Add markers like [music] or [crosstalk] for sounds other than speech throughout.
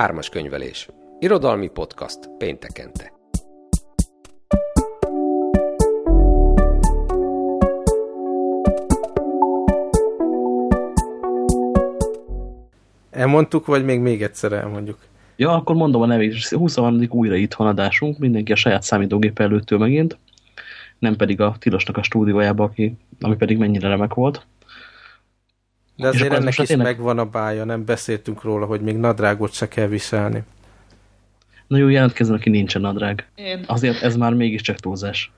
Ármas könyvelés. Irodalmi podcast péntekente. Elmondtuk, vagy még még egyszer elmondjuk? Ja, akkor mondom a nevét. 23. újra itthon adásunk, mindenki a saját számítógép előttől megint, nem pedig a Tilosnak a stúdiójába, aki, ami pedig mennyire remek volt. De azért ennek is tényleg... megvan a bája, nem beszéltünk róla, hogy még nadrágot se kell viselni. Na jó, jelentkezzen, aki nincsen nadrág. Én. Azért ez már mégiscsak túlzás.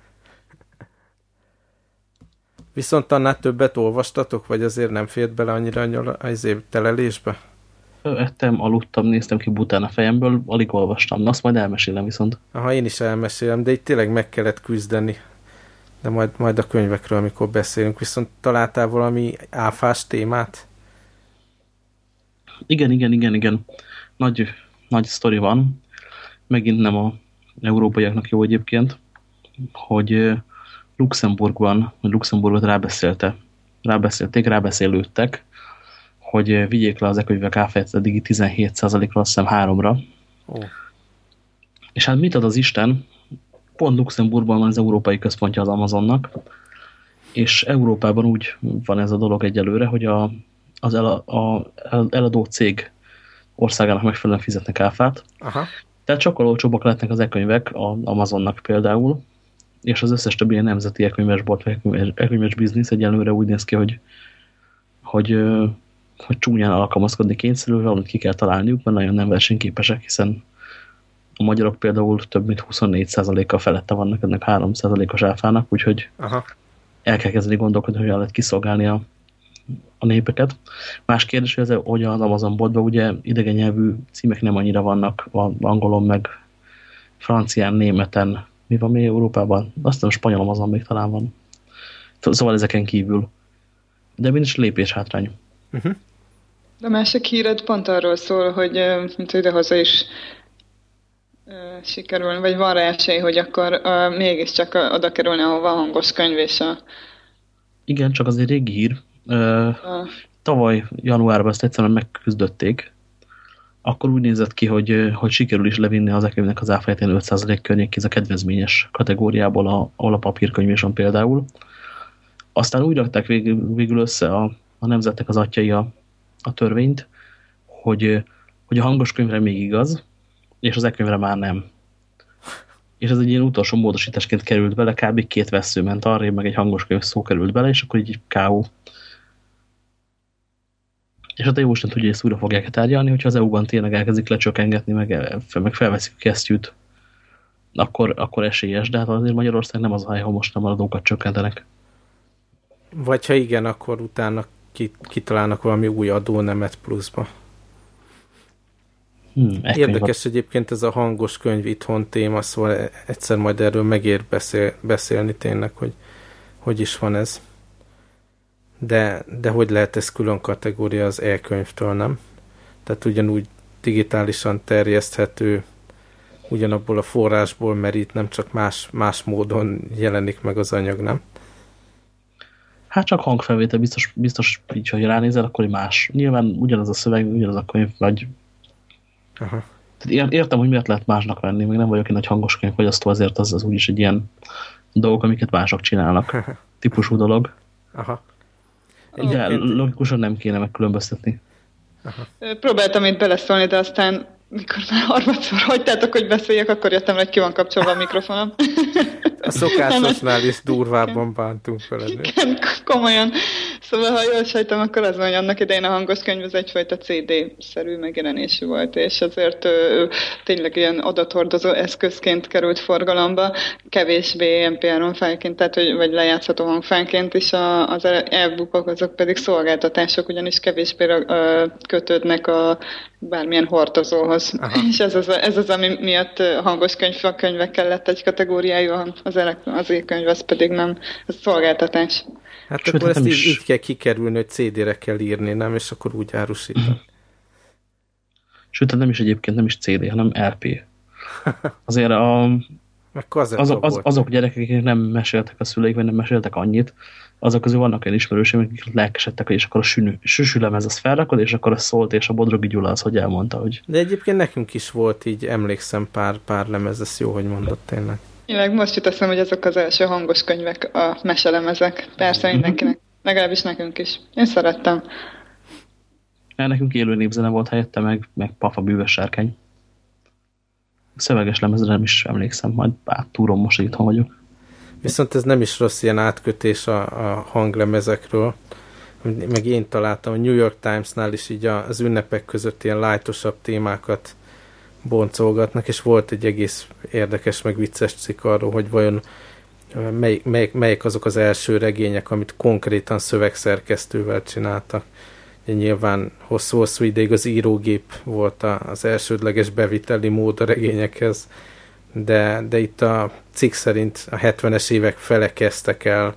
Viszont annál többet olvastatok, vagy azért nem fért bele annyira az év telelésbe? Ettem, aludtam, néztem ki bután a fejemből, alig olvastam. Na, azt majd elmesélem viszont. Aha, én is elmesélem, de itt tényleg meg kellett küzdeni. De majd, majd a könyvekről, amikor beszélünk. Viszont találtál valami áfás témát? Igen, igen, igen, igen. Nagy, nagy sztori van. Megint nem a európaiaknak jó egyébként, hogy Luxemburgban, vagy Luxemburgot rábeszélte, rábeszélték, rábeszélődtek, hogy vigyék le az ekönyvek áfáját eddigi 17%-ra, azt hiszem 3-ra. Oh. És hát mit ad az Isten? Pont Luxemburgban van az európai központja az Amazonnak, és Európában úgy van ez a dolog egyelőre, hogy a, az el, a, eladó cég országának megfelelően fizetnek áfát. Aha. Tehát sokkal olcsóbbak lehetnek az e-könyvek az Amazonnak például, és az összes többi ilyen nemzeti e-könyvesbolt, vagy e-könyves biznisz egyelőre úgy néz ki, hogy, hogy hogy csúnyán alkalmazkodni kényszerülve, valamit ki kell találniuk, mert nagyon nem versenyképesek, hiszen a magyarok például több mint 24%-kal felette vannak ennek 3%-os áfának, úgyhogy Aha. el kell kezdeni gondolkodni, hogy lehet kiszolgálni a, a népeket. Más kérdés, hogy, ez, hogy az Amazon boltban ugye idegen nyelvű címek nem annyira vannak, angolon meg francián, németen, mi van még Európában? Azt nem spanyol Amazon még talán van. Szóval ezeken kívül. De mindig lépés hátrány. Uh -huh. De másik híred pont arról szól, hogy mint idehaza is sikerül, vagy van rá esély, hogy akkor uh, mégiscsak oda kerülne, ahova a hangos könyv és a... Igen, csak az egy régi hír. Uh, uh. Tavaly januárban ezt egyszerűen megküzdötték. Akkor úgy nézett ki, hogy, hogy sikerül is levinni az ekönyvnek az áfáját 5% környék, ez a kedvezményes kategóriából, a, ahol a papírkönyv is van például. Aztán úgy rakták végül, végül össze a, a nemzetnek az atyai a, a törvényt, hogy, hogy a hangos könyvre még igaz, és az e már nem. És ez egy ilyen utolsó módosításként került bele, kb. két vesző ment arra, meg egy hangos könyv szó került bele, és akkor így K.O. És hát jó sem tudja, hogy ezt újra fogják tárgyalni, hogyha az EU-ban tényleg elkezdik lecsökkengetni, meg, meg felveszik a kesztyűt, akkor, akkor esélyes, de hát azért Magyarország nem az a hely, ahol most nem adókat csökkentenek. Vagy ha igen, akkor utána kitalálnak valami új adónemet pluszba. Hmm, Érdekes egyébként ez a hangos könyv itthon téma, szóval egyszer majd erről megér beszél, beszélni tényleg, hogy hogy is van ez. De, de hogy lehet ez külön kategória az e-könyvtől, nem? Tehát ugyanúgy digitálisan terjeszthető, ugyanabból a forrásból merít, nem csak más, más módon jelenik meg az anyag, nem? Hát csak hangfelvétel, biztos, biztos így, hogy ránézel, akkor más. Nyilván ugyanaz a szöveg, ugyanaz a könyv, vagy... Aha. Tehát értem, hogy miért lehet másnak venni, még nem vagyok egy nagy hangos könyv, hogy azt azért az, az úgyis egy ilyen dolgok, amiket mások csinálnak. Típusú dolog. Aha. Ugye logikusan nem kéne megkülönböztetni. Aha. Próbáltam itt beleszólni, de aztán mikor már harmadszor hagytátok, hogy beszéljek, akkor jöttem, hogy ki van kapcsolva a mikrofonom. [laughs] A szokásosnál is durvábban bántunk veled. Igen, komolyan. Szóval, ha jól sejtem, akkor az van, hogy annak idején a hangos könyv az egyfajta CD-szerű megjelenésű volt, és azért ő, tényleg ilyen adathordozó eszközként került forgalomba, kevésbé MP3 fájlként, tehát hogy, vagy lejátszható hangfánként is a, az e-bookok, azok pedig szolgáltatások, ugyanis kevésbé kötődnek a bármilyen hordozóhoz. Aha. És ez az, ez az, ami miatt hangos könyv, a könyvekkel lett egy kategóriája, az, az e-könyv, az pedig nem, ez szolgáltatás. Hát Sőt, akkor ezt így, is... így kell kikerülni, hogy CD-re kell írni, nem? És akkor úgy árusítani. [clears throat] Sőt, nem is egyébként nem is CD, hanem RP. [laughs] Azért a, Meg azok, az, azok gyerekek, akik nem meséltek a szüleik, vagy nem meséltek annyit, azok közül vannak olyan ismerőseim, akik lelkesedtek, és akkor a sünü, süsülemez az felrakod, és akkor az szólt, és a Bodrogi Gyula az, hogy elmondta, hogy... De egyébként nekünk is volt így, emlékszem pár, pár lemez, ez jó, hogy mondott tényleg. Tényleg most jut eszem, hogy azok az első hangos könyvek, a meselemezek. Persze mhm. mindenkinek, legalábbis nekünk is. Én szerettem. Mert nekünk élő népzene volt helyette, meg, meg pafa bűvös sárkány. Szöveges lemezre nem is emlékszem, majd áttúrom most, hogy itthon vagyok. Viszont ez nem is rossz ilyen átkötés a, a hanglemezekről. Meg én találtam, a New York Times-nál is így az ünnepek között ilyen lájtosabb témákat boncolgatnak, és volt egy egész érdekes, meg vicces cikk arról, hogy vajon melyik, melyik, melyik azok az első regények, amit konkrétan szövegszerkesztővel csináltak. Nyilván hosszú-hosszú ideig az írógép volt az elsődleges beviteli mód a regényekhez, de, de itt a cikk szerint a 70-es évek fele kezdtek el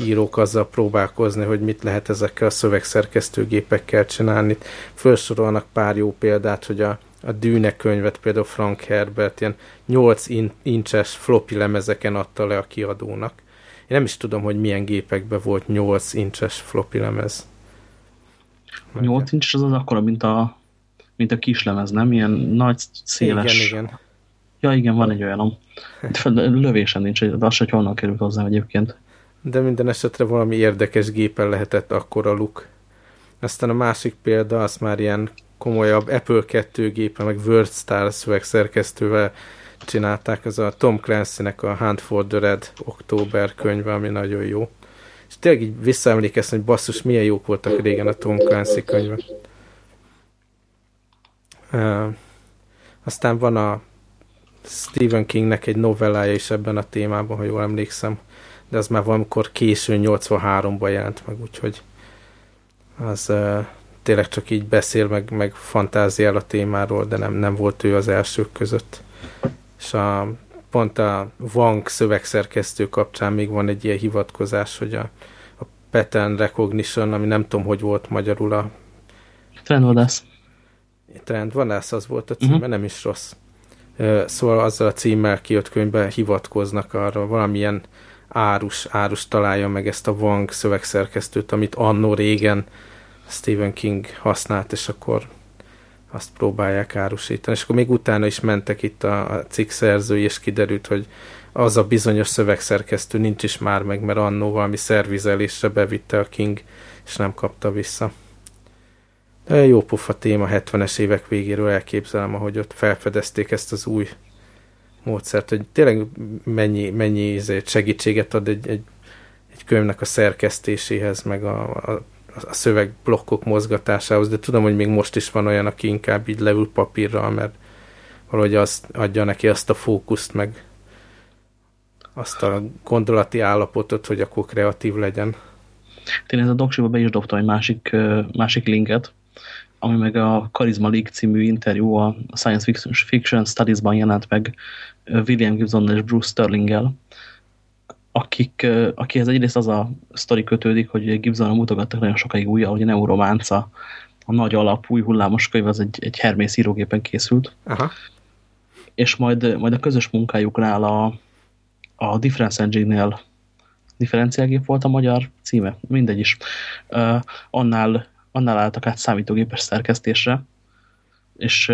írók azzal próbálkozni, hogy mit lehet ezekkel a szövegszerkesztőgépekkel csinálni. Felsorolnak pár jó példát, hogy a, a Dűne könyvet például Frank Herbert ilyen 8 in- incses floppy lemezeken adta le a kiadónak. Én nem is tudom, hogy milyen gépekben volt 8 incses floppy lemez. 8 incses az az akkora, mint a, mint a kislemez, nem? Ilyen nagy, széles. Igen, igen. Ja, igen, van egy olyanom. Lövésen nincs, az, hogy honnan került hozzám egyébként. De minden esetre valami érdekes gépen lehetett akkor a luk. Aztán a másik példa, az már ilyen komolyabb Apple 2 gépe, meg WordStar szövegszerkesztővel csinálták, ez a Tom Clancy-nek a Hunt for the Red október könyve, ami nagyon jó. És tényleg így visszaemlékeztem, hogy basszus, milyen jók voltak régen a Tom Clancy könyve. Uh, aztán van a Stephen Kingnek egy novellája is ebben a témában, ha jól emlékszem, de az már valamikor későn 83-ban jelent meg, úgyhogy az uh, tényleg csak így beszél, meg, meg fantáziál a témáról, de nem, nem volt ő az elsők között. És a, pont a Wang szövegszerkesztő kapcsán még van egy ilyen hivatkozás, hogy a, a pattern recognition, ami nem tudom, hogy volt magyarul a trendvadász. Trendvadász az volt a címe, uh mhm. -huh. nem is rossz Szóval azzal a címmel kijött könyvben hivatkoznak arra, valamilyen árus, árus találja meg ezt a Wang szövegszerkesztőt, amit annó régen Stephen King használt, és akkor azt próbálják árusítani. És akkor még utána is mentek itt a, a cikk szerzői, és kiderült, hogy az a bizonyos szövegszerkesztő nincs is már meg, mert annó valami szervizelésre bevitte a King, és nem kapta vissza. Jó pufa téma, 70-es évek végéről elképzelem, ahogy ott felfedezték ezt az új módszert, hogy tényleg mennyi, mennyi segítséget ad egy, egy, egy könyvnek a szerkesztéséhez, meg a, a, a szövegblokkok mozgatásához, de tudom, hogy még most is van olyan, aki inkább így leül papírral, mert valahogy azt adja neki azt a fókuszt, meg azt a gondolati állapotot, hogy akkor kreatív legyen. Tényleg ez a doksiba be is dobtam egy másik, másik linket, ami meg a Charisma League című interjú a Science Fiction Studies-ban jelent meg William Gibson és Bruce Sterling-el, akik, akihez egyrészt az a sztori kötődik, hogy Gibson mutogattak nagyon sokáig újra, hogy Neurománca, a nagy alap, új hullámos könyv, az egy, egy Hermész írógépen készült. Aha. És majd, majd a közös munkájuknál a, a Difference Engine-nél differenciálgép volt a magyar címe, mindegy is. Uh, annál annál álltak át számítógépes szerkesztésre, és,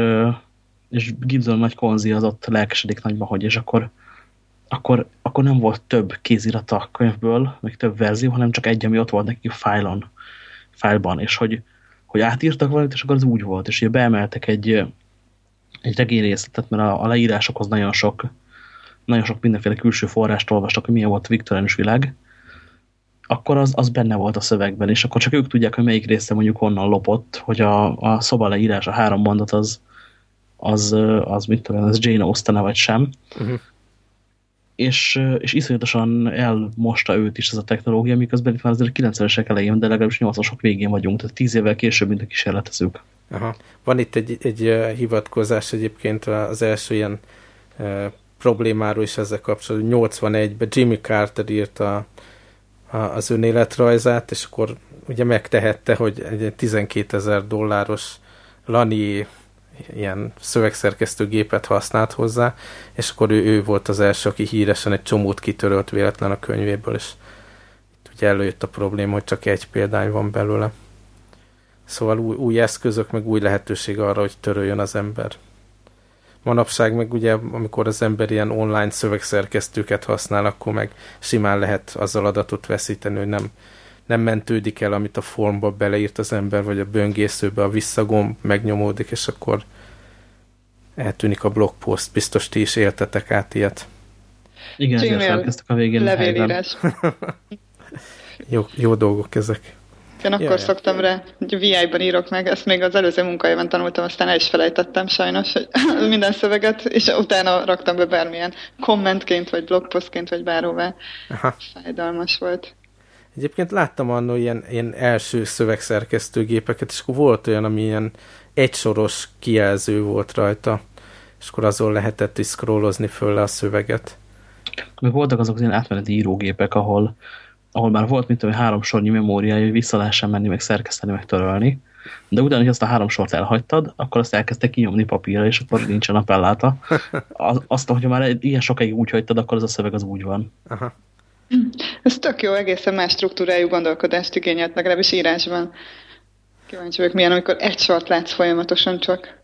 és Gibson nagy konzi az ott lelkesedik nagyban, hogy és akkor, akkor, akkor nem volt több kézirat a könyvből, meg több verzió, hanem csak egy, ami ott volt neki fájlon, fájlban, és hogy, hogy átírtak valamit, és akkor az úgy volt, és ugye beemeltek egy, egy regényrészletet, mert a, a leírásokhoz nagyon sok, nagyon sok mindenféle külső forrást olvastak, hogy milyen volt a világ, akkor az, az benne volt a szövegben, és akkor csak ők tudják, hogy melyik része mondjuk honnan lopott, hogy a, a szoba leírás, a három mondat az, az, az mit tudom, az Jane austen vagy sem. Uh mhm. -huh. És, és iszonyatosan elmosta őt is ez a technológia, miközben itt van azért 90-esek elején, de legalábbis 80-asok végén vagyunk, tehát 10 évvel később, mint a kísérletezők. Aha. Van itt egy, egy hivatkozás egyébként az első ilyen e, problémáról is ezzel kapcsolatban. 81-ben Jimmy Carter írt a az önéletrajzát, és akkor ugye megtehette, hogy egy 12 ezer dolláros Lani ilyen szövegszerkesztő gépet használt hozzá, és akkor ő, ő volt az első, aki híresen egy csomót kitörölt véletlen a könyvéből, és itt ugye előjött a probléma, hogy csak egy példány van belőle. Szóval új, új eszközök, meg új lehetőség arra, hogy töröljön az ember. Manapság meg ugye, amikor az ember ilyen online szövegszerkesztőket használ, akkor meg simán lehet azzal adatot veszíteni, hogy nem, nem mentődik el, amit a formba beleírt az ember, vagy a böngészőbe a visszagomb megnyomódik, és akkor eltűnik a blogpost. Biztos ti is éltetek át ilyet. Igen, ezért a végén levélírás. [laughs] jó, jó dolgok ezek. Én akkor Jaj. szoktam rá, hogy VI-ban írok meg, ezt még az előző munkahelyben tanultam, aztán el is felejtettem sajnos, hogy [laughs] minden szöveget, és utána raktam be bármilyen kommentként, vagy blogpostként, vagy bárhová. Aha. Fájdalmas volt. Egyébként láttam annó ilyen, ilyen első szövegszerkesztőgépeket, és akkor volt olyan, ami ilyen egysoros kijelző volt rajta, és akkor azon lehetett is scrollozni föl a szöveget. Még voltak azok az ilyen átmeneti írógépek, ahol ahol már volt, mint hogy három sornyi memóriája, hogy vissza lehessen menni, meg szerkeszteni, meg törölni. De utána, hogy azt a három sort elhagytad, akkor azt elkezdte kinyomni papírra, és akkor nincsen appelláta. [laughs] Azt, hogy már ilyen sokáig úgy hagytad, akkor az a szöveg az úgy van. Aha. Ez tök jó, egészen más struktúrájú gondolkodást igényelt, legalábbis írásban. Kíváncsi vagyok, milyen, amikor egy sort látsz folyamatosan csak.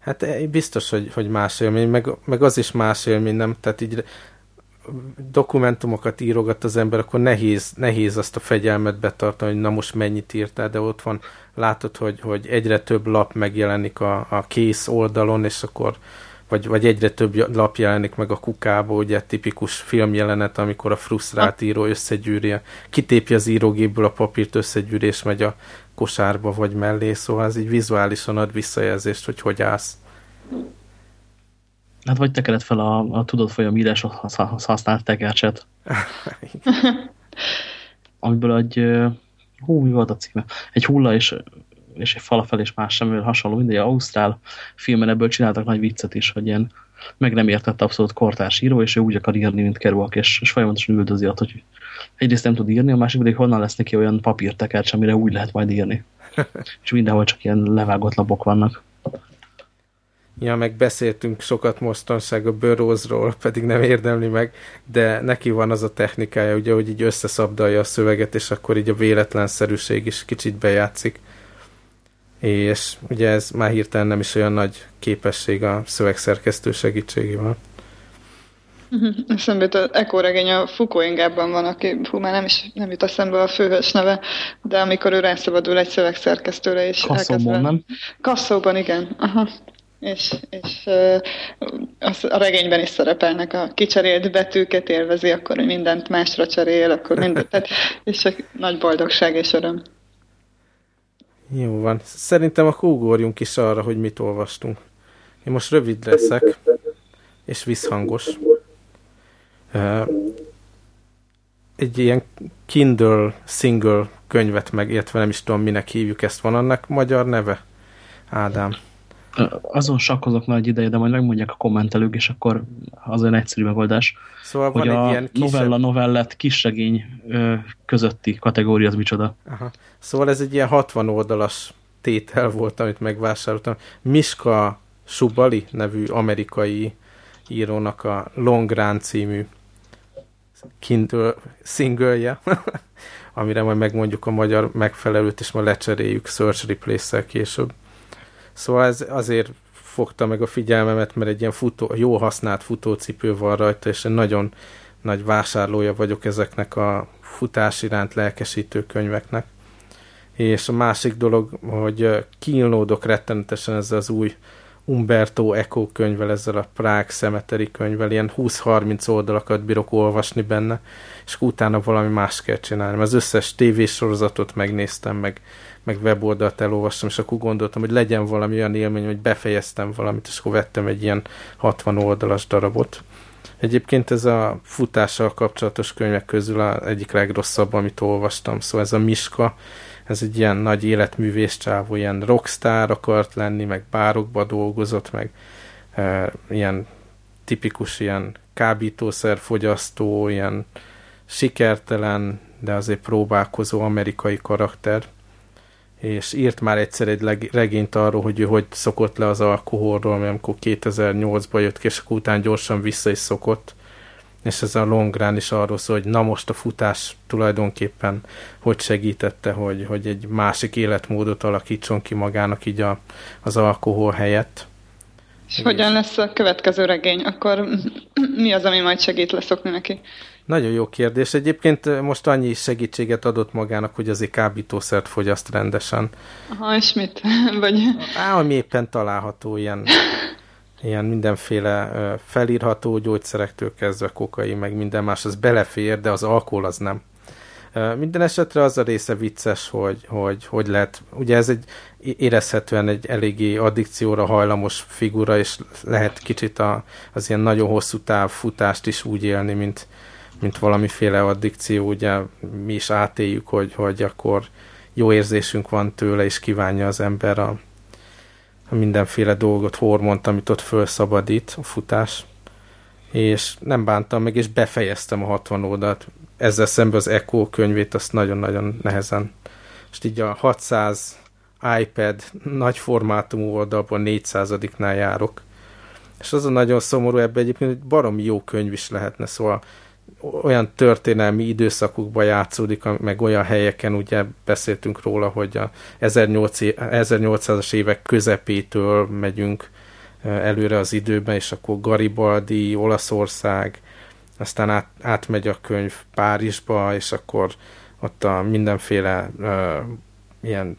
Hát eh, biztos, hogy, hogy más élmény, meg, meg az is más élmény, nem? Tehát így dokumentumokat írogat az ember, akkor nehéz, nehéz azt a fegyelmet betartani, hogy na most mennyit írtál, de ott van, látod, hogy, hogy egyre több lap megjelenik a, a kész oldalon, és akkor vagy, vagy egyre több lap jelenik meg a kukába, ugye tipikus filmjelenet, amikor a frusztrált író összegyűri, kitépje az írógépből a papírt, összegyűri, és megy a kosárba vagy mellé, szóval ez így vizuálisan ad visszajelzést, hogy hogy állsz. Hát vagy tekered fel a, a tudod folyam íráshoz használt tekercset. [laughs] Amiből egy, hú, mi volt a címe? Egy hulla és, és egy falafel és más semmivel hasonló, mindegy, Ausztrál filmen ebből csináltak nagy viccet is, hogy ilyen meg nem értett abszolút kortárs író, és ő úgy akar írni, mint Kerouac, és, és folyamatosan üldözi azt, hogy egyrészt nem tud írni, a másik pedig honnan lesz neki olyan papírtekercs, amire úgy lehet majd írni. [laughs] és mindenhol csak ilyen levágott lapok vannak. Ja, meg beszéltünk sokat mostanság a Burroughsról, pedig nem érdemli meg, de neki van az a technikája, ugye, hogy így összeszabdalja a szöveget, és akkor így a véletlenszerűség is kicsit bejátszik. És ugye ez már hirtelen nem is olyan nagy képesség a szövegszerkesztő segítségével. [laughs] Eszembe az Eko regény a Fukuingában van, aki hú, már nem is nem jut eszembe a főhős neve, de amikor ő rászabadul egy szövegszerkesztőre, és Kasszóban, nem? Kasszóban, igen. Aha és, és az, a regényben is szerepelnek a kicserélt betűket, élvezi akkor, hogy mindent másra cserél, akkor mindent, tehát, és egy nagy boldogság és öröm. Jó van. Szerintem akkor ugorjunk is arra, hogy mit olvastunk. Én most rövid leszek, és visszhangos. Egy ilyen Kindle single könyvet meg, illetve nem is tudom, minek hívjuk ezt. Van annak magyar neve? Ádám. Azon sakkozok már egy ideje, de majd megmondják a kommentelők, és akkor az olyan egyszerű megoldás. Szóval hogy van a egy ilyen novella, novellett, kisregény közötti kategória az micsoda. Aha. Szóval ez egy ilyen 60 oldalas tétel volt, amit megvásároltam. Miska Subali nevű amerikai írónak a Long Run című Kindle single [laughs] amire majd megmondjuk a magyar megfelelőt, és majd lecseréljük Search Replace-szel később. Szóval ez azért fogta meg a figyelmemet, mert egy ilyen futó, jó használt futócipő van rajta, és egy nagyon nagy vásárlója vagyok ezeknek a futás iránt lelkesítő könyveknek. És a másik dolog, hogy kínlódok rettenetesen ezzel az új Umberto Eco könyvvel, ezzel a Prág Cemetery könyvvel, ilyen 20-30 oldalakat bírok olvasni benne, és utána valami más kell csinálni. Az összes tévésorozatot megnéztem, meg meg weboldalt elolvastam, és akkor gondoltam, hogy legyen valami olyan élmény, hogy befejeztem valamit, és akkor vettem egy ilyen 60 oldalas darabot. Egyébként ez a futással kapcsolatos könyvek közül a egyik legrosszabb, amit olvastam. Szóval ez a Miska, ez egy ilyen nagy életművés csávó, ilyen rockstar akart lenni, meg bárokba dolgozott, meg e, ilyen tipikus ilyen kábítószerfogyasztó, ilyen sikertelen, de azért próbálkozó amerikai karakter és írt már egyszer egy regényt arról, hogy ő hogy szokott le az alkoholról, mert amikor 2008-ban jött ki, és akkor után gyorsan vissza is szokott, és ez a long run is arról szól, hogy na most a futás tulajdonképpen hogy segítette, hogy, hogy egy másik életmódot alakítson ki magának így a, az alkohol helyett. És hogyan lesz a következő regény? Akkor mi az, ami majd segít leszokni neki? Nagyon jó kérdés. Egyébként most annyi segítséget adott magának, hogy azért kábítószert fogyaszt rendesen. Aha, és [laughs] mit? Vagy... Á, ami éppen található ilyen, ilyen mindenféle felírható gyógyszerektől kezdve kokai, meg minden más, az belefér, de az alkohol az nem. Minden esetre az a része vicces, hogy, hogy hogy lehet, ugye ez egy érezhetően egy eléggé addikcióra hajlamos figura, és lehet kicsit a, az ilyen nagyon hosszú táv futást is úgy élni, mint, mint valamiféle addikció, ugye mi is átéljük, hogy, hogy akkor jó érzésünk van tőle, és kívánja az ember a, a mindenféle dolgot, hormont, amit ott felszabadít a futás. És nem bántam meg, és befejeztem a 60 oldalt. Ezzel szemben az Echo könyvét azt nagyon-nagyon nehezen. És így a 600 iPad nagy formátumú oldalban 400-nál járok. És az a nagyon szomorú ebben egyébként, hogy baromi jó könyv is lehetne, szóval olyan történelmi időszakokban játszódik, meg olyan helyeken, ugye beszéltünk róla, hogy a 1800-as évek közepétől megyünk előre az időben, és akkor Garibaldi, Olaszország, aztán át, átmegy a könyv Párizsba, és akkor ott a mindenféle uh, ilyen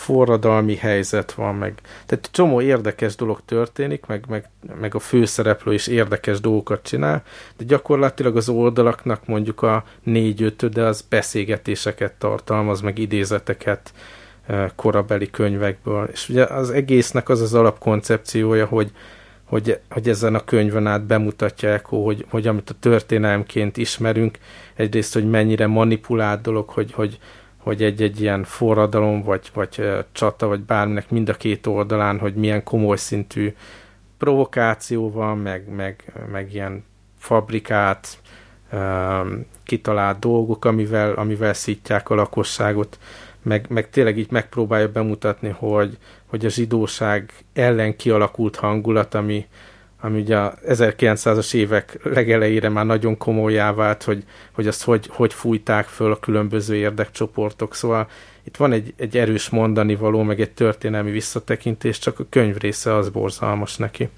forradalmi helyzet van, meg tehát csomó érdekes dolog történik, meg, meg, meg a főszereplő is érdekes dolgokat csinál, de gyakorlatilag az oldalaknak mondjuk a négy de az beszélgetéseket tartalmaz, meg idézeteket korabeli könyvekből. És ugye az egésznek az az alapkoncepciója, hogy, hogy, hogy ezen a könyvön át bemutatja Eko, hogy, hogy amit a történelmként ismerünk, egyrészt, hogy mennyire manipulált dolog, hogy, hogy hogy egy-egy ilyen forradalom, vagy, vagy csata, vagy bárminek mind a két oldalán, hogy milyen komoly szintű provokáció van, meg, meg, meg ilyen fabrikát, kitalált dolgok, amivel, amivel szítják a lakosságot, meg, meg tényleg így megpróbálja bemutatni, hogy, hogy a zsidóság ellen kialakult hangulat, ami, ami ugye a 1900-as évek legelejére már nagyon komolyá vált, hogy, hogy azt hogy, hogy fújták föl a különböző érdekcsoportok. Szóval itt van egy, egy erős mondani való, meg egy történelmi visszatekintés, csak a könyv része az borzalmas neki.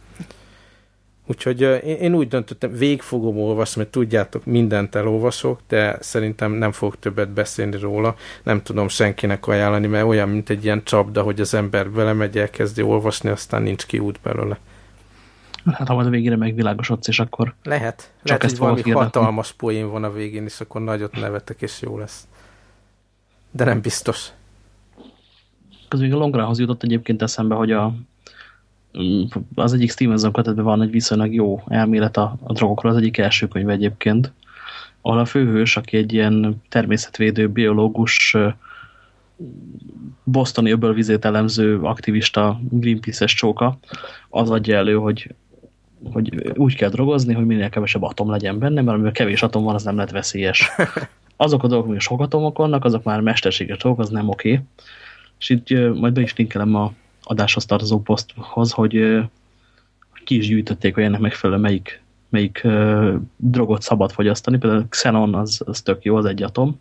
Úgyhogy én, én úgy döntöttem, végig fogom olvasni, mert tudjátok, mindent elolvasok, de szerintem nem fogok többet beszélni róla. Nem tudom senkinek ajánlani, mert olyan, mint egy ilyen csapda, hogy az ember belemegy, elkezdi olvasni, aztán nincs kiút belőle. Hát ha majd a végére megvilágosodsz, és akkor... Lehet. Csak Lehet, ezt hogy valami hatalmas poén van a végén, és akkor nagyot nevetek, és jó lesz. De nem biztos. Közben a Longrához jutott egyébként eszembe, hogy a, az egyik Stevenson kötetben van egy viszonylag jó elmélet a, a drogokról, az egyik első könyv egyébként, ahol a főhős, aki egy ilyen természetvédő, biológus, bosztoni öbölvizét elemző aktivista, Greenpeace-es csóka, az adja elő, hogy hogy úgy kell drogozni, hogy minél kevesebb atom legyen benne, mert amivel kevés atom van, az nem lehet veszélyes. [laughs] Azok a dolgok, amik sok atomok vannak, azok már mesterséges dolgok, az nem oké. Okay. És itt majd be is linkelem a adáshoz tartozó poszthoz, hogy ki is gyűjtötték, hogy ennek megfelelő melyik, melyik drogot szabad fogyasztani. Például a xenon az, az tök jó, az egy atom.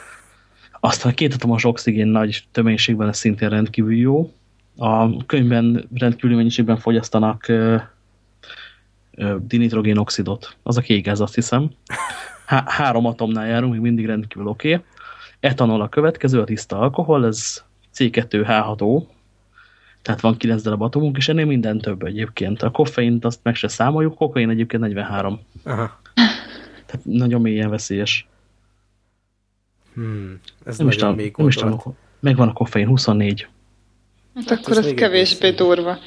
[laughs] Aztán a két atomos oxigén nagy töménységben ez szintén rendkívül jó. A könyvben rendkívüli mennyiségben fogyasztanak dinitrogénoxidot. Az a kégáz, azt hiszem. Há három atomnál járunk, még mindig rendkívül oké. Okay. Etanol a következő, a tiszta alkohol, ez C2H6O, tehát van 9 darab atomunk, és ennél minden több egyébként. A koffeint azt meg se számoljuk, kokain egyébként 43. Aha. Tehát nagyon mélyen veszélyes. Hmm, ez nem nagyon nem is tudom, megvan a koffein, 24. Hát akkor ez kevésbé durva.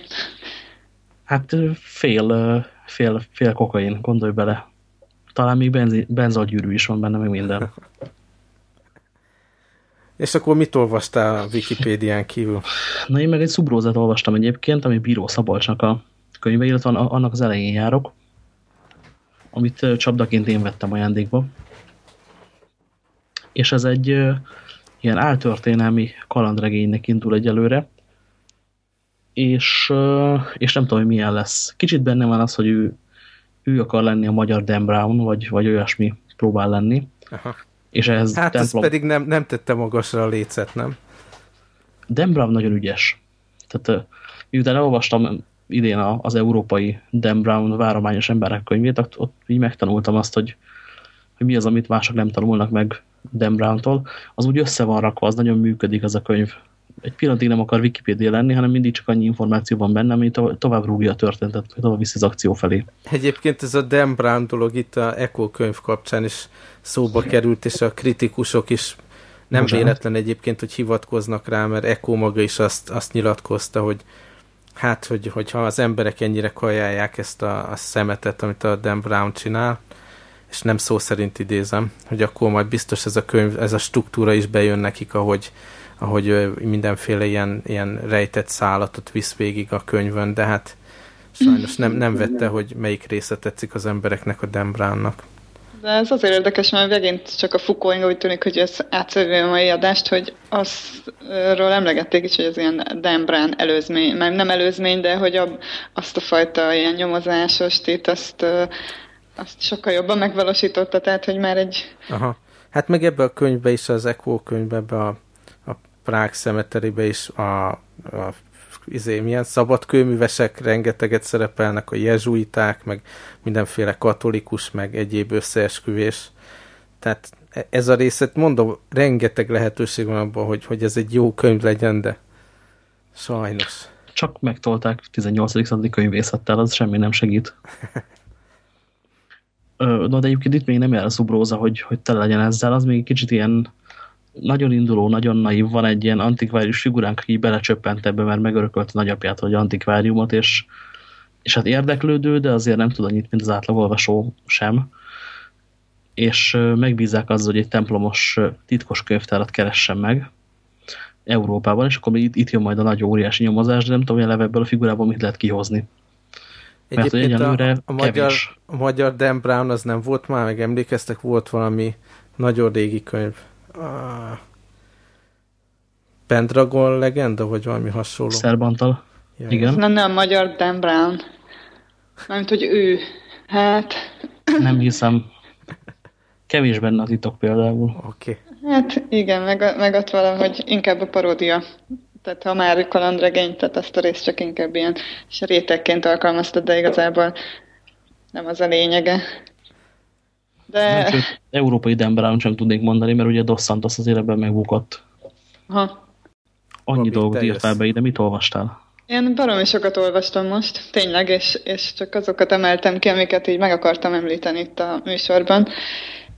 Hát fél fél, fél kokain, gondolj bele. Talán még benzi, benzolgyűrű is van benne, meg minden. [laughs] És akkor mit olvastál a Wikipédián kívül? Na én meg egy szubrózát olvastam egyébként, ami Bíró Szabolcsnak a könyve, illetve annak az elején járok, amit csapdaként én vettem ajándékba. És ez egy ilyen áltörténelmi kalandregénynek indul egyelőre, és, és nem tudom, hogy milyen lesz. Kicsit benne van az, hogy ő, ő akar lenni a magyar Dan Brown, vagy, vagy olyasmi próbál lenni. Aha. És ehhez hát templom... pedig nem, nem tette magasra a lécet, nem? Dan Brown nagyon ügyes. Tehát miután elolvastam idén az európai Dan Brown várományos emberek könyvét, ott így megtanultam azt, hogy, hogy mi az, amit mások nem tanulnak meg Dan Brown-tól. Az úgy össze van rakva, az nagyon működik az a könyv. Egy pillanatig nem akar Wikipedia lenni, hanem mindig csak annyi információ van benne, ami to tovább rúgja a történetet, tovább viszi az akció felé. Egyébként ez a Dan Brown dolog itt a Echo könyv kapcsán is szóba került, és a kritikusok is nem Bocsánat. véletlen egyébként, hogy hivatkoznak rá, mert Echo maga is azt, azt nyilatkozta, hogy hát, hogy, hogyha az emberek ennyire kajálják ezt a, a szemetet, amit a Dan Brown csinál, és nem szó szerint idézem, hogy akkor majd biztos ez a könyv, ez a struktúra is bejön nekik, ahogy, ahogy mindenféle ilyen, ilyen rejtett szállatot visz végig a könyvön, de hát sajnos nem, nem vette, hogy melyik része tetszik az embereknek a Dan Brownnak. De ez azért érdekes, mert megint csak a Foucault úgy tűnik, hogy ez átszerűen a mai adást, hogy azról emlegették is, hogy ez ilyen Dan Brown előzmény, mert nem előzmény, de hogy a, azt a fajta ilyen nyomozásos tét, azt, azt sokkal jobban megvalósította, tehát hogy már egy... Aha. Hát meg ebbe a könyvbe is, az Echo könyvbe, ebbe a Prág szemeteribe is a, a izé, milyen szabadkőművesek rengeteget szerepelnek, a jezsuiták, meg mindenféle katolikus, meg egyéb összeesküvés. Tehát e- ez a részet, mondom, rengeteg lehetőség van abban, hogy, hogy ez egy jó könyv legyen, de sajnos. Csak megtolták 18. századi könyvészettel, az semmi nem segít. [laughs] Na de egyébként itt még nem jár a szubróza, hogy, hogy tele legyen ezzel, az még kicsit ilyen nagyon induló, nagyon naív, van egy ilyen antikvárius figuránk, aki belecsöppent ebbe, mert megörökölte nagyapját, hogy antikváriumot, és, és hát érdeklődő, de azért nem tud annyit, mint az átlagolvasó sem. És megbízzák azzal, hogy egy templomos titkos könyvtárat keressen meg Európában, és akkor itt, itt jön majd a nagy óriási nyomozás, de nem tudom, hogy ebből a figurából mit lehet kihozni. Mert Egyébként a, a, magyar, a magyar Dan Brown az nem volt már, meg emlékeztek, volt valami nagyon régi könyv a Pendragon legenda, vagy valami hasonló. Szerbantal. Ja, Igen. Nem, nem, magyar Dan Brown. Mármint, hogy ő. Hát... Nem hiszem. Kevés benne a titok például. Oké. Okay. Hát igen, meg, meg ott valahogy inkább a paródia. Tehát ha már kalandregény, tehát azt a részt csak inkább ilyen rétegként alkalmaztad, de igazából nem az a lényege. De... Sőt, európai Dan Brown sem tudnék mondani, mert ugye Dos Santos az életben megbukott. Ha. Annyi dolgot írtál be ide, mit olvastál? Én baromi sokat olvastam most, tényleg, és, és csak azokat emeltem ki, amiket így meg akartam említeni itt a műsorban.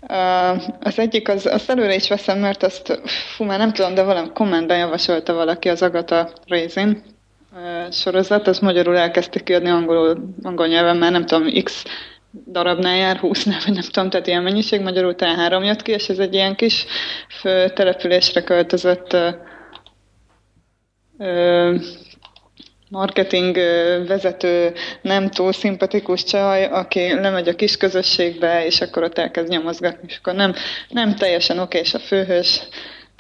Uh, az egyik, az, azt előre is veszem, mert azt, fú, már nem tudom, de valami kommentben javasolta valaki az Agatha Raisin uh, sorozat, az magyarul elkezdték kiadni angolul, angol nyelven, már nem tudom, x darabnál jár, 20 vagy nem tudom, tehát ilyen mennyiség, magyarul talán három jött ki, és ez egy ilyen kis településre költözött ö, marketing vezető, nem túl szimpatikus csaj, aki lemegy a kis közösségbe, és akkor ott elkezd nyomozgatni, és akkor nem, nem teljesen okés a főhős,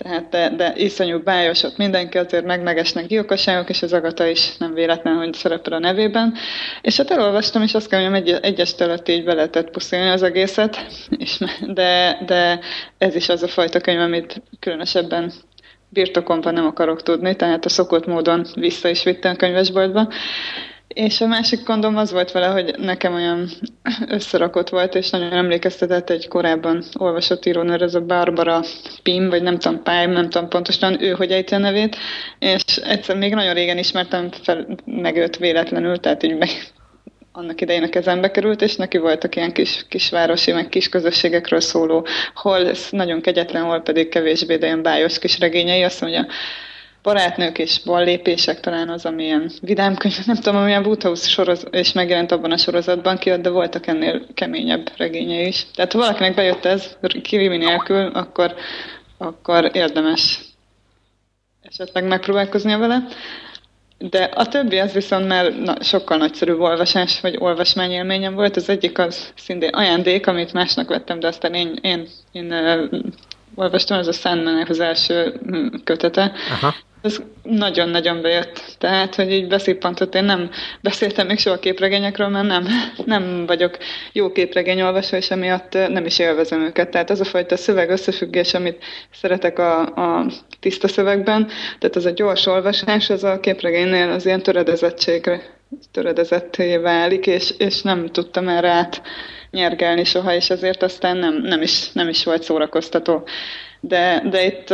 tehát de, de iszonyú bájos ott mindenki, azért meg megesnek gyilkosságok, és az Agata is nem véletlen, hogy szerepel a nevében. És hát elolvastam, és azt kell mondjam, egy, egyes telet így be lehetett puszilni az egészet, és, de, de ez is az a fajta könyv, amit különösebben birtokomban nem akarok tudni, tehát a szokott módon vissza is vittem a könyvesboltba. És a másik gondom az volt vele, hogy nekem olyan összerakott volt, és nagyon emlékeztetett egy korábban olvasott írónőr, ez a Barbara Pim, vagy nem tudom, Pime, nem tudom pontosan ő, hogy ejti a nevét, és egyszer még nagyon régen ismertem fel, meg őt véletlenül, tehát így meg annak idején a kezembe került, és neki voltak ilyen kis, kisvárosi, meg kis közösségekről szóló, hol nagyon kegyetlen, hol pedig kevésbé, de ilyen bájos kis regényei, azt mondja, barátnők és ballépések talán az, amilyen vidámkönyv, nem tudom, amilyen Woodhouse soroz, és megjelent abban a sorozatban ki, de voltak ennél keményebb regénye is. Tehát ha valakinek bejött ez kirimi nélkül, akkor, akkor érdemes esetleg megpróbálkoznia vele. De a többi az viszont már na, sokkal nagyszerűbb olvasás, vagy olvasmányélményem volt. Az egyik az szintén ajándék, amit másnak vettem, de aztán én, én, én olvastam, ez a Sandman az első hm, kötete. Aha. Ez nagyon-nagyon bejött. Tehát, hogy így beszippantott, én nem beszéltem még soha képregényekről, mert nem, nem vagyok jó képregényolvasó, és emiatt nem is élvezem őket. Tehát az a fajta szöveg összefüggés, amit szeretek a, a tiszta szövegben, tehát az a gyors olvasás, az a képregénynél az ilyen töredezettségre, töredezetté válik, és, és nem tudtam erre át nyergelni soha, és ezért aztán nem, nem, is, nem is volt szórakoztató. De, de itt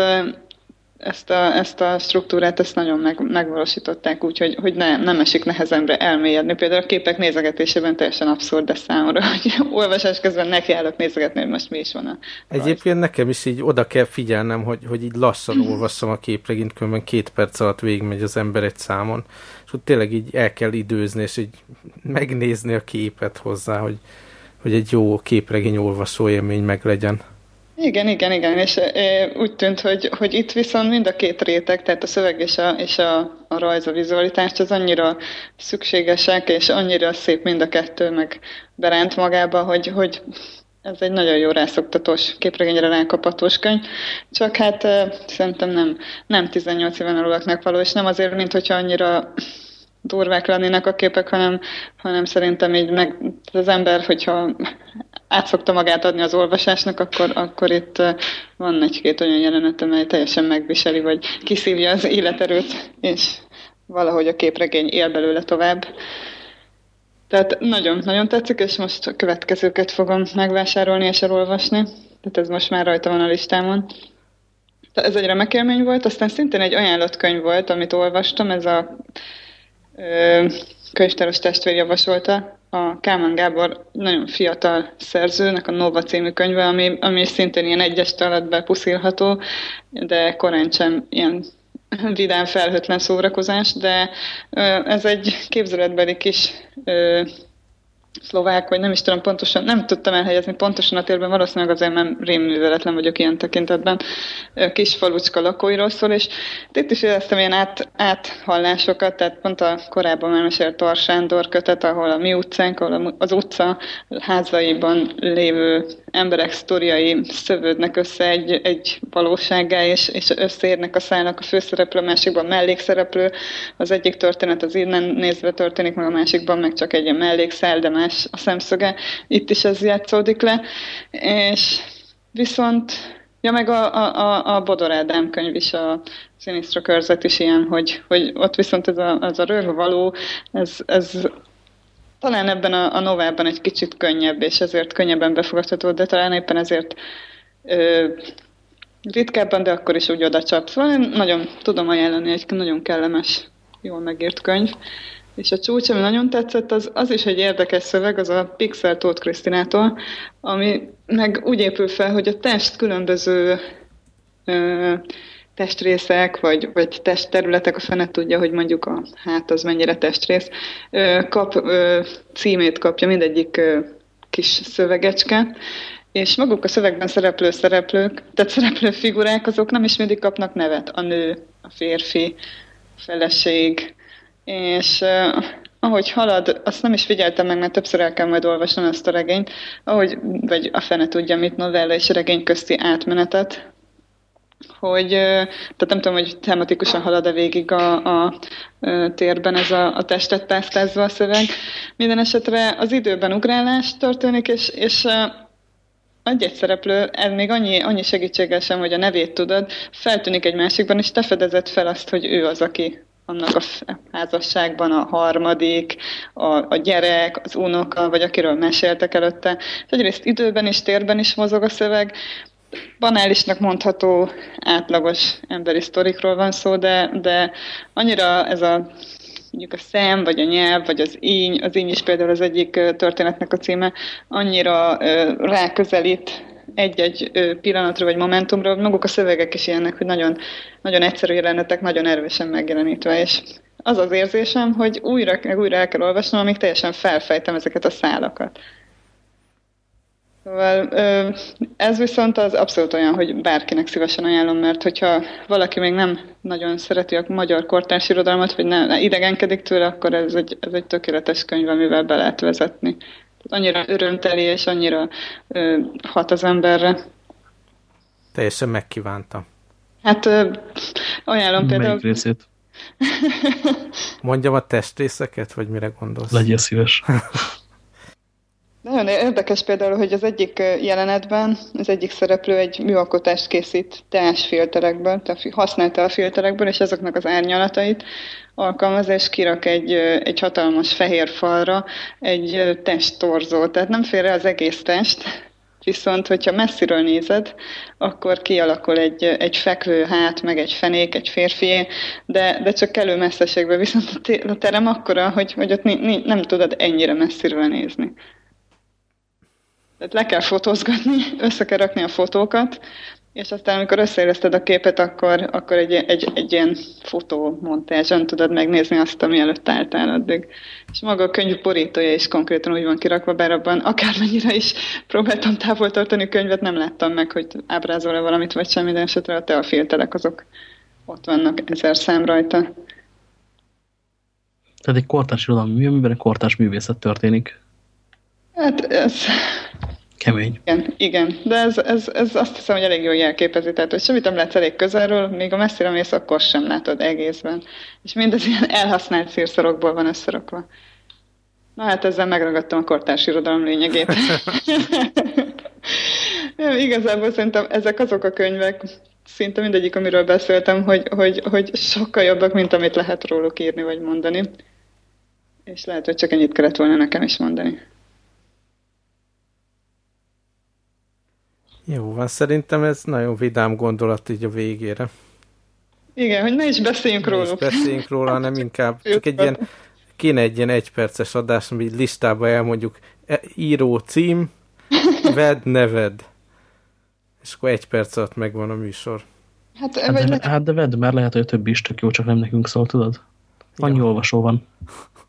ezt a, ezt a struktúrát ezt nagyon meg, megvalósították úgy, hogy, hogy ne, nem esik nehezemre elmélyedni. Például a képek nézegetésében teljesen abszurd, de számomra, hogy [laughs] olvasás közben nekiállok nézegetni, hogy most mi is van a rajz. Egyébként nekem is így oda kell figyelnem, hogy, hogy így lassan olvassam a képregint, különben két perc alatt végigmegy az ember egy számon, és ott tényleg így el kell időzni, és így megnézni a képet hozzá, hogy, hogy egy jó képregény olvasó élmény meg legyen. Igen, igen, igen, és e, úgy tűnt, hogy, hogy itt viszont mind a két réteg, tehát a szöveg és a, és a, a rajz, a vizualitást, az annyira szükségesek, és annyira szép mind a kettő, meg beránt magába, hogy, hogy ez egy nagyon jó rászoktatós, képregényre rákapatós könyv, csak hát e, szerintem nem, nem 18 éven alulaknak való, és nem azért, mint hogyha annyira durvák lennének a képek, hanem, hanem szerintem így meg az ember, hogyha átszokta magát adni az olvasásnak, akkor, akkor itt van egy-két olyan jelenet, amely teljesen megviseli, vagy kiszívja az életerőt, és valahogy a képregény él belőle tovább. Tehát nagyon-nagyon tetszik, és most a következőket fogom megvásárolni és elolvasni. Tehát ez most már rajta van a listámon. Ez egy remek élmény volt, aztán szintén egy ajánlott könyv volt, amit olvastam, ez a ö, könyvtáros testvér javasolta, a Kálmán Gábor nagyon fiatal szerzőnek a Nova című könyve, ami, ami szintén ilyen egyes alatt bepuszilható, de korán sem ilyen vidám felhőtlen szórakozás, de ez egy képzeletbeli kis szlovák, vagy nem is tudom pontosan, nem tudtam elhelyezni pontosan a térben, valószínűleg azért nem rémműveletlen vagyok ilyen tekintetben, kis falucska lakóiról szól, és itt is éreztem ilyen át, áthallásokat, tehát pont a korábban elmesélt Tor Sándor kötet, ahol a mi utcánk, ahol az utca házaiban lévő emberek sztoriai szövődnek össze egy, egy valósággá, és, és összeérnek a szállnak a főszereplő, a másikban mellékszereplő, az egyik történet az innen nézve történik, meg a másikban meg csak egy ilyen mellékszál, de más a szemszöge. Itt is ez játszódik le, és viszont Ja, meg a, a, a Bodor Ádám könyv is, a Sinisztra körzet is ilyen, hogy, hogy ott viszont ez a, ez a rög való, ez, ez talán ebben a, a novában egy kicsit könnyebb, és ezért könnyebben befogadható, de talán éppen ezért ö, ritkábban, de akkor is úgy oda csap. Szóval én nagyon tudom ajánlani egy nagyon kellemes, jól megírt könyv. És a csúcs, ami nagyon tetszett, az, az is egy érdekes szöveg, az a Pixel Tóth Krisztinától, ami meg úgy épül fel, hogy a test különböző ö, testrészek, vagy, vagy testterületek, a fene tudja, hogy mondjuk a hát az mennyire testrész, kap, címét kapja mindegyik kis szövegecske, és maguk a szövegben szereplő szereplők, tehát szereplő figurák, azok nem is mindig kapnak nevet. A nő, a férfi, a feleség, és ahogy halad, azt nem is figyeltem meg, mert többször el kell majd olvasnom ezt a regényt, ahogy, vagy a fene tudja, mit novella és regény közti átmenetet, hogy, tehát nem tudom, hogy tematikusan halad-e végig a, a, a térben ez a, a testet pásztázva a szöveg. Minden esetre az időben ugrálás történik, és, és egy szereplő, ez még annyi, annyi segítséggel sem, hogy a nevét tudod, feltűnik egy másikban, és te fedezed fel azt, hogy ő az, aki annak a házasságban a harmadik, a, a gyerek, az unoka, vagy akiről meséltek előtte. Egyrészt időben és térben is mozog a szöveg, banálisnak mondható átlagos emberi sztorikról van szó, de, de annyira ez a mondjuk a szem, vagy a nyelv, vagy az íny, az íny is például az egyik történetnek a címe, annyira ráközelít egy-egy pillanatra vagy momentumra, maguk a szövegek is ilyenek, hogy nagyon, nagyon egyszerű jelenetek, nagyon erősen megjelenítve, és az az érzésem, hogy újra, újra el kell olvasnom, amíg teljesen felfejtem ezeket a szálakat. Szóval ez viszont az abszolút olyan, hogy bárkinek szívesen ajánlom, mert hogyha valaki még nem nagyon szereti a magyar kortárs irodalmat, vagy nem, idegenkedik tőle, akkor ez egy, ez egy tökéletes könyv, amivel be lehet vezetni. Annyira örömteli és annyira ö, hat az emberre. Teljesen megkívánta. Hát ö, ajánlom például... Melyik részét? [laughs] Mondjam a testrészeket, vagy mire gondolsz? Legyél szíves. [laughs] Nagyon érdekes például, hogy az egyik jelenetben az egyik szereplő egy műalkotást készít teásfilterekből, tehát használta a filterekből, és azoknak az árnyalatait alkalmaz, és kirak egy, egy hatalmas fehér falra egy testtorzót. Tehát nem fér az egész test, viszont hogyha messziről nézed, akkor kialakul egy, egy fekvő hát, meg egy fenék, egy férfié, de, de csak elő messzeségben, viszont a terem akkora, hogy, hogy ott nem tudod ennyire messziről nézni. Tehát le kell fotózgatni, [laughs] össze kell rakni a fotókat, és aztán, amikor összeérezted a képet, akkor, akkor egy, egy, egy ilyen fotómontázson tudod megnézni azt, ami előtt álltál addig. És maga a könyv borítója is konkrétan úgy van kirakva, bár abban akármennyire is próbáltam távol tartani a könyvet, nem láttam meg, hogy ábrázol-e valamit, vagy semmi, de esetre a teafilterek azok ott vannak ezer szám rajta. Tehát egy kortárs irodalmi mű, amiben kortárs művészet történik. Hát ez... Kemény. Igen, igen. de ez, ez, ez azt hiszem, hogy elég jól jelképezi, tehát hogy semmit nem látsz elég közelről, még a messzire mész, akkor sem látod egészben. És mindez ilyen elhasznált szírszorokból van összerakva. Na hát ezzel megragadtam a kortárs irodalom lényegét. [laughs] Igazából szerintem ezek azok a könyvek, szinte mindegyik, amiről beszéltem, hogy, hogy, hogy sokkal jobbak, mint amit lehet róluk írni vagy mondani. És lehet, hogy csak ennyit kellett volna nekem is mondani. Jó van, szerintem ez nagyon vidám gondolat így a végére. Igen, hogy ne is beszéljünk ne róluk. Ne is beszéljünk róla, hanem [laughs] inkább csak egy ilyen, kéne egy ilyen egyperces adás, ami listába elmondjuk e, író cím, [laughs] ved, neved. És akkor egy perc alatt megvan a műsor. Hát, hát, de, le... hát de vedd, mert lehet, hogy a többi is tök jó, csak nem nekünk szól, tudod? Annyi ja. olvasó van. [laughs]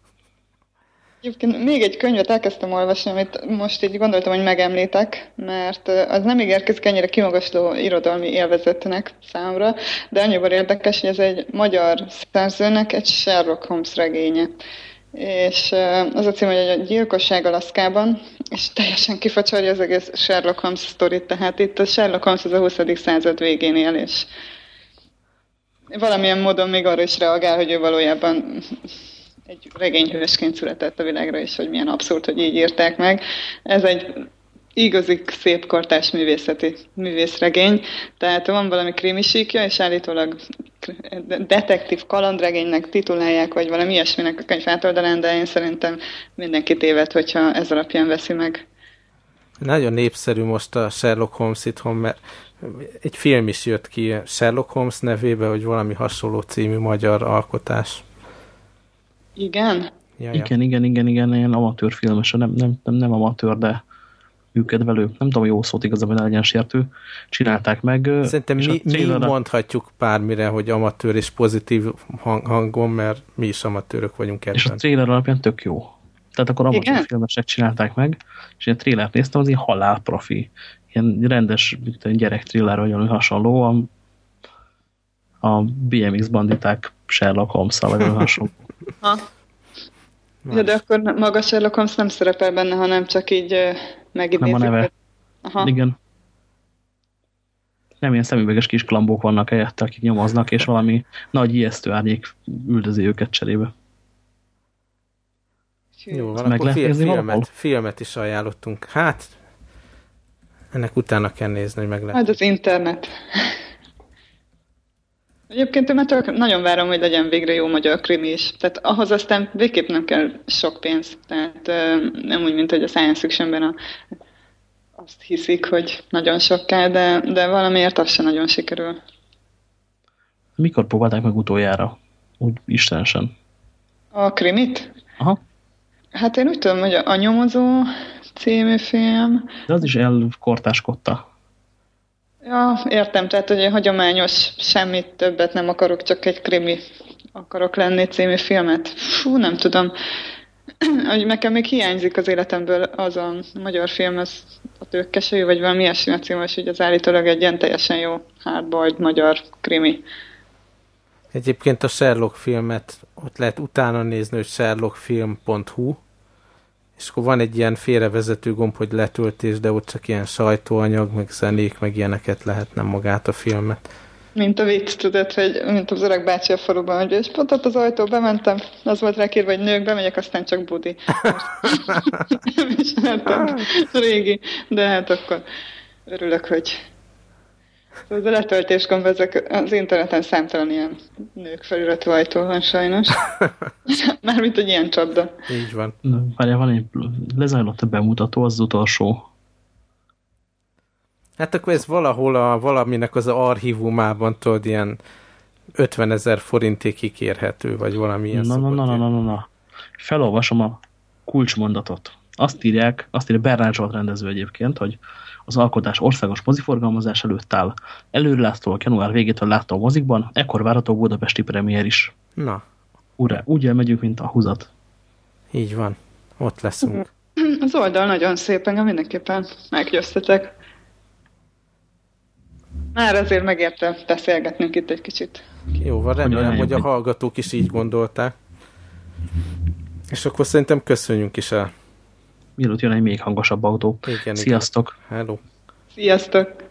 Egyébként még egy könyvet elkezdtem olvasni, amit most így gondoltam, hogy megemlítek, mert az nem ígérkezik ennyire kimagasló irodalmi élvezetnek számomra, de annyiban érdekes, hogy ez egy magyar szerzőnek egy Sherlock Holmes regénye. És az a cím, hogy a gyilkosság Alaszkában, és teljesen kifacsarja az egész Sherlock Holmes sztorit, tehát itt a Sherlock Holmes az a 20. század végén él, és valamilyen módon még arra is reagál, hogy ő valójában egy regényhősként született a világra, és hogy milyen abszurd, hogy így írták meg. Ez egy igazi szép kortás művészeti művészregény, tehát van valami krimisíkja, és állítólag detektív kalandregénynek titulálják, vagy valami ilyesminek a könyv átoldalán, de én szerintem mindenki téved, hogyha ez alapján veszi meg. Nagyon népszerű most a Sherlock Holmes itthon, mert egy film is jött ki Sherlock Holmes nevébe, hogy valami hasonló című magyar alkotás. Igen? Ja, ja. Igen, igen, igen, igen, ilyen amatőr filmes, nem, nem, nem, nem amatőr, de műkedvelő, nem tudom, jó szót igazából ne legyen sértő, csinálták meg. Szerintem mi, mi mondhatjuk bármire, hogy amatőr és pozitív hang, hangon, mert mi is amatőrök vagyunk ebben. És a trailer alapján tök jó. Tehát akkor amatőr Igen? filmesek csinálták meg, és én trailert néztem, az ilyen halál profi. Ilyen rendes gyerek trailer, vagy valami hasonló, a, a BMX banditák Sherlock Holmes-szal, vagy [laughs] hasonló. Ha. Ja, de akkor maga Sherlock Holmes nem szerepel benne, hanem csak így megidézik. Nem a neve. Aha. Igen. Nem ilyen szemüveges kis klambók vannak helyette, akik nyomoznak, és valami nagy ijesztő árnyék üldözi őket cserébe. Jó, van, meg nézni filmet, filmet is ajánlottunk. Hát, ennek utána kell nézni, hogy meg lehet. Hát az internet. Egyébként mert nagyon várom, hogy legyen végre jó magyar krimi is. Tehát ahhoz aztán végképp nem kell sok pénz. Tehát nem úgy, mint hogy a science fictionben a, azt hiszik, hogy nagyon sok kell, de, de valamiért az sem nagyon sikerül. Mikor próbálták meg utoljára? Úgy istenesen. A krimit? Aha. Hát én úgy tudom, hogy a, a nyomozó című film... De az is elkortáskodta. Ja, értem, tehát hogy hagyományos, semmit többet nem akarok, csak egy krimi akarok lenni című filmet. Fú, nem tudom. [clears throat] hogy nekem még hiányzik az életemből az a magyar film, az a tőkkeső, vagy valami ilyesmi a cím, hogy az állítólag egy ilyen teljesen jó hardboiled magyar krimi. Egyébként a Sherlock filmet ott lehet utána nézni, hogy sherlockfilm.hu és akkor van egy ilyen félrevezető gomb, hogy letöltés, de ott csak ilyen sajtóanyag, meg zenék, meg ilyeneket lehet, nem magát a filmet. Mint a vicc, tudod, hogy mint az öreg bácsi a faluban, hogy és pont ott az ajtó bementem, az volt rá kérve, hogy nők bemegyek, aztán csak budi. [laughs] és hát, régi, de hát akkor örülök, hogy ez a letöltésgomb, ezek az interneten számtalan ilyen nők feliratú ajtó van sajnos. [laughs] Mármint, hogy ilyen csapda. Így van. Várjál, van egy lezajlott a bemutató, az, az utolsó. Hát akkor ez valahol a, valaminek az archívumában tudod, ilyen 50 ezer forinté kikérhető, vagy valami ilyen na, na, na, na, na, na, na. Felolvasom a kulcsmondatot. Azt írják, azt írja Bernard Zsolt rendező egyébként, hogy az alkotás országos moziforgalmazás előtt áll. Előrelátszólag január végétől látta a mozikban, ekkor várható budapesti premier is. Na. Ura, úgy elmegyünk, mint a húzat. Így van. Ott leszünk. [clears throat] Az oldal nagyon szép, engem mindenképpen meggyőztetek. Már azért megérte beszélgetnünk itt egy kicsit. Jó, van remélem, hogy a hallgatók is így gondolták. És akkor szerintem köszönjünk is el. Mielőtt jön egy még hangosabb autó. Igen, Sziasztok! Igen. Hello! Sziasztok!